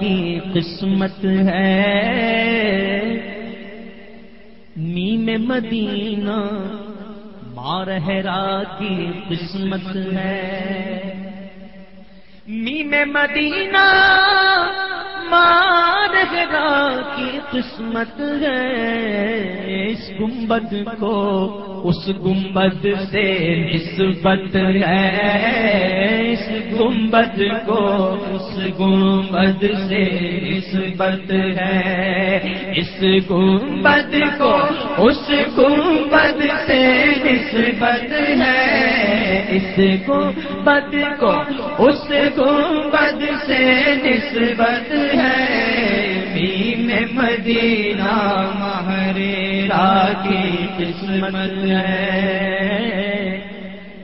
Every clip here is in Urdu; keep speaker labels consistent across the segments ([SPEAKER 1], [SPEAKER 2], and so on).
[SPEAKER 1] کی قسمت ہے۔ میم مدینہ مارہرا کی قسمت ہے۔ میم مدینہ کی قسمت ہے اس گنبد کو، اس گنبد سے نسبت ہے۔ اس گنبد کو، اس گنبد سے نسبت ہے۔ اس گنبد کو، اس گنبد سے نسبت ہے۔ اس گنبد کو، اس گنبد سے نسبت ہے۔ میں مدینہ مہرا کی قسمت ہے۔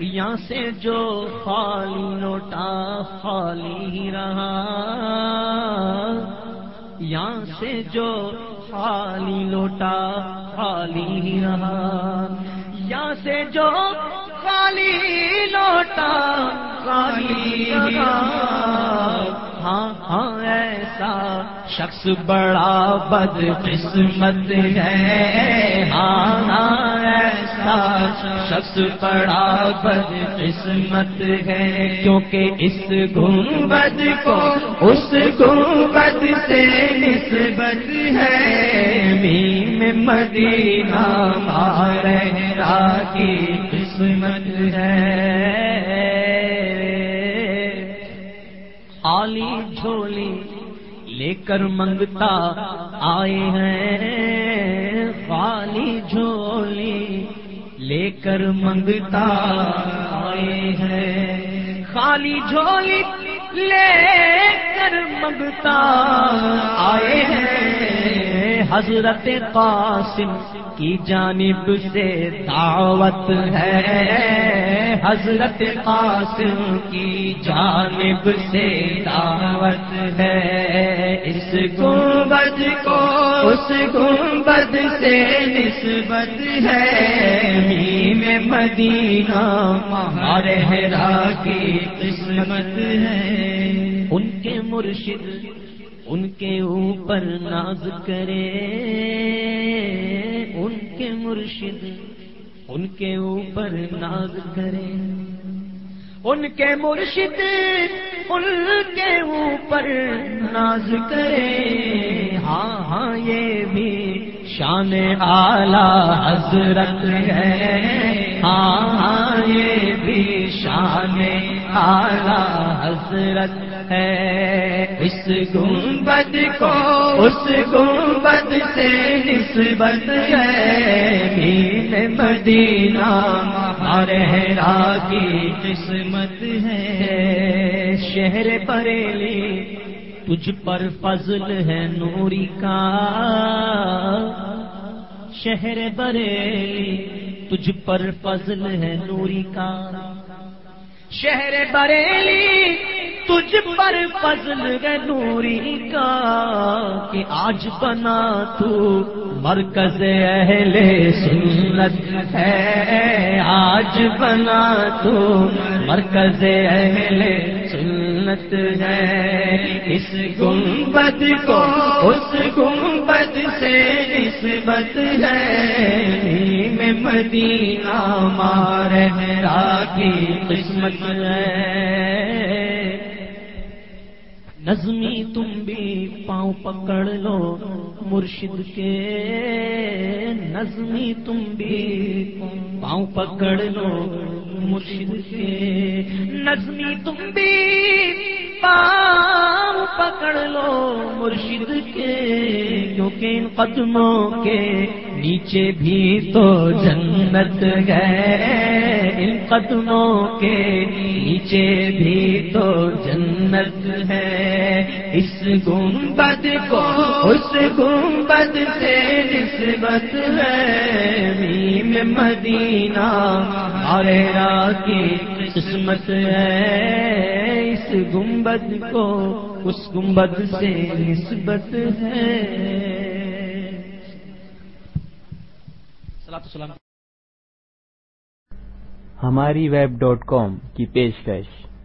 [SPEAKER 1] یہاں سے جو خالی لوٹا، خالی رہا۔ یہاں سے جو خالی لوٹا، خالی رہا۔ یہاں سے جو خالی لوٹا خالی ہاں ہاں ایسا شخص بڑا بد قسمت ہے۔ ہاں ہاں ایسا شخص بڑا بد قسمت ہے۔ کیونکہ اس گنبد کو، اس گنبد سے نسبت ہے۔ میم مدینہ مارہرا کی قسمت ہے۔ خالی جھولی لے کر منگتا آئے ہیں۔ خالی جھولی لے کر منگتا آئے ہیں۔ خالی جھولی لے کر منگتا آئے ہیں۔ حضرت قاسم کی جانب سے دعوت ہے۔ حضرت قاسم کی جانب سے دعوت ہے۔ اس گنبد کو، اس گنبد سے نسبت ہے۔ میم مدینہ مہارہرا کی قسمت ہے۔ ان کے مرشد ان کے اوپر ناز کرے، ان کے مرشد ان کے اوپر ناز کرے۔ ان کے مرشد ان کے اوپر ناز کرے۔ ہاں ہاں یہ بھی شان آلہ حضرت ہے۔ ہاں ہاں یہ شان آلہ حضرت ہے۔ اس گنبد کو اس گنبد سے نسبت ہے۔ مین مدینہ مہارہرا کی قسمت ہے۔ شہر بریلی تجھ پر فضل ہے نوری کا۔ شہر بریلی تجھ پر فضل ہے نوری کا۔ شہر بریلی، تجھ پر فضل ہے نوری کا۔ کہ آج بنا تو مرکز اہل سنت ہے۔ آج بنا تو مرکز اہل سنت ہے۔ اس گنبد کو، اس گنبد سے نسبت ہے۔ میں مدینہ مارہرا کی قسمت ہے۔ نظمی تم بھی پاؤں پکڑ لو مرشد کے۔ نظمی تم بھی پاؤں پکڑ لو مرشد کے نظمی تم بھی پاؤں پکڑ لو مرشد کے، کیونکہ ان قدموں کے نیچے بھی تو جنت ہے۔ ان قدموں کے نیچے بھی تو جنت ہے۔ اس گنبد کو، اس گنبد سے نسبت ہے۔ میم مدینہ ہرا کی قسمت ہے، اس گنبد کو، اس گنبد سے نسبت ہے۔
[SPEAKER 2] ہماری ویب ڈاٹ کام کی پیج پیش